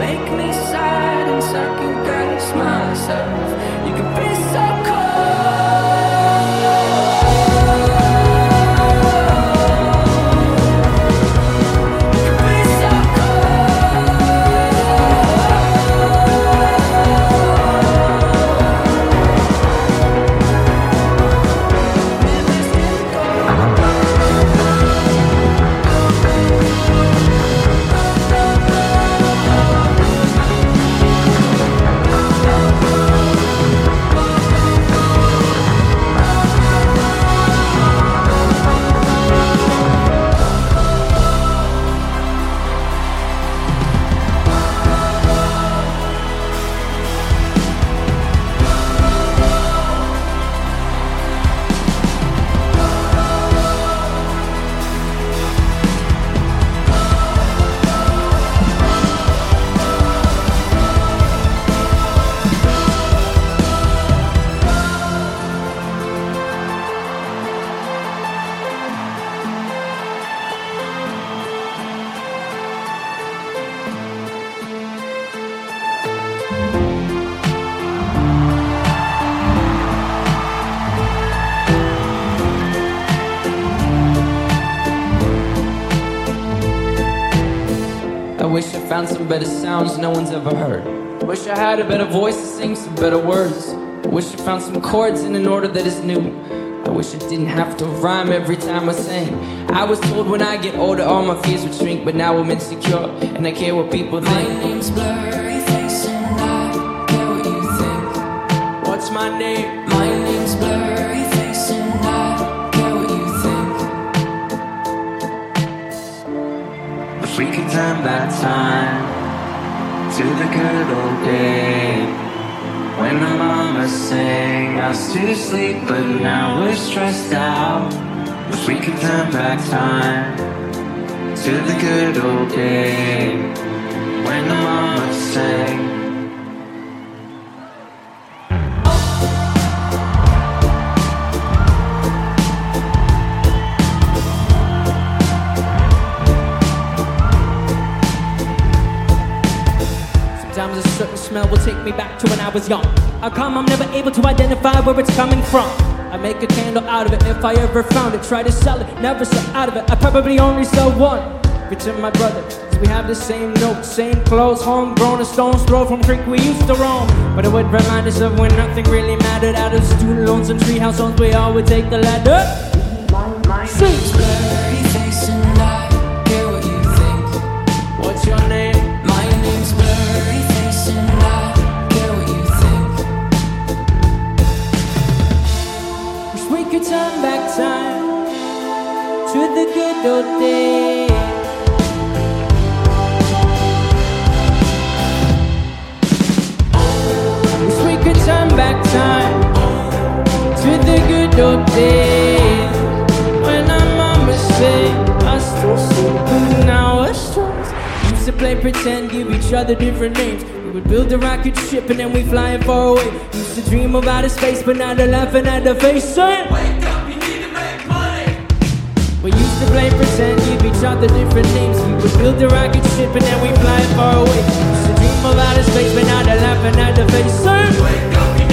make me sad and second guess myself. You can be so cold. Found some better sounds no one's ever heard. Wish I had a better voice to sing some better words. Wish I found some chords in an order that is new. I wish I didn't have to rhyme every time I sang. I was told when I get older all my fears would shrink, but now I'm insecure and I care what people think. My name's Blurryface and I care what you think. What's my name? My turn back time to the good old days when the mama sang us to sleep, but now we're stressed out. If we could turn back time to the good old days when the mama sang. Smell will take me back to when I was young. How come I'm never able to identify where it's coming from? I make a candle out of it if I ever found it. Try to sell it, never sell out of it. I probably only sell one. Pretend my brother, we have the same notes, same clothes, homegrown, a stone's throw from creek we used to roam. But it would remind us of when nothing really mattered. Out of student loans and treehouse homes, we all would take the ladder. Time. To the good old days. Wish we could turn back time. To the good old days when our mama say us to sleep, now us to Used to play pretend, give each other different names. We would build a rocket ship and then we flying far away. Used to dream about a space, but now they're laughing at the face. Saying, Wake we used to play pretend, give each other different names. We would build a rocket ship and then we fly far away. Used to dream of outer space, but now they're laughing at the face. Sir, wake up,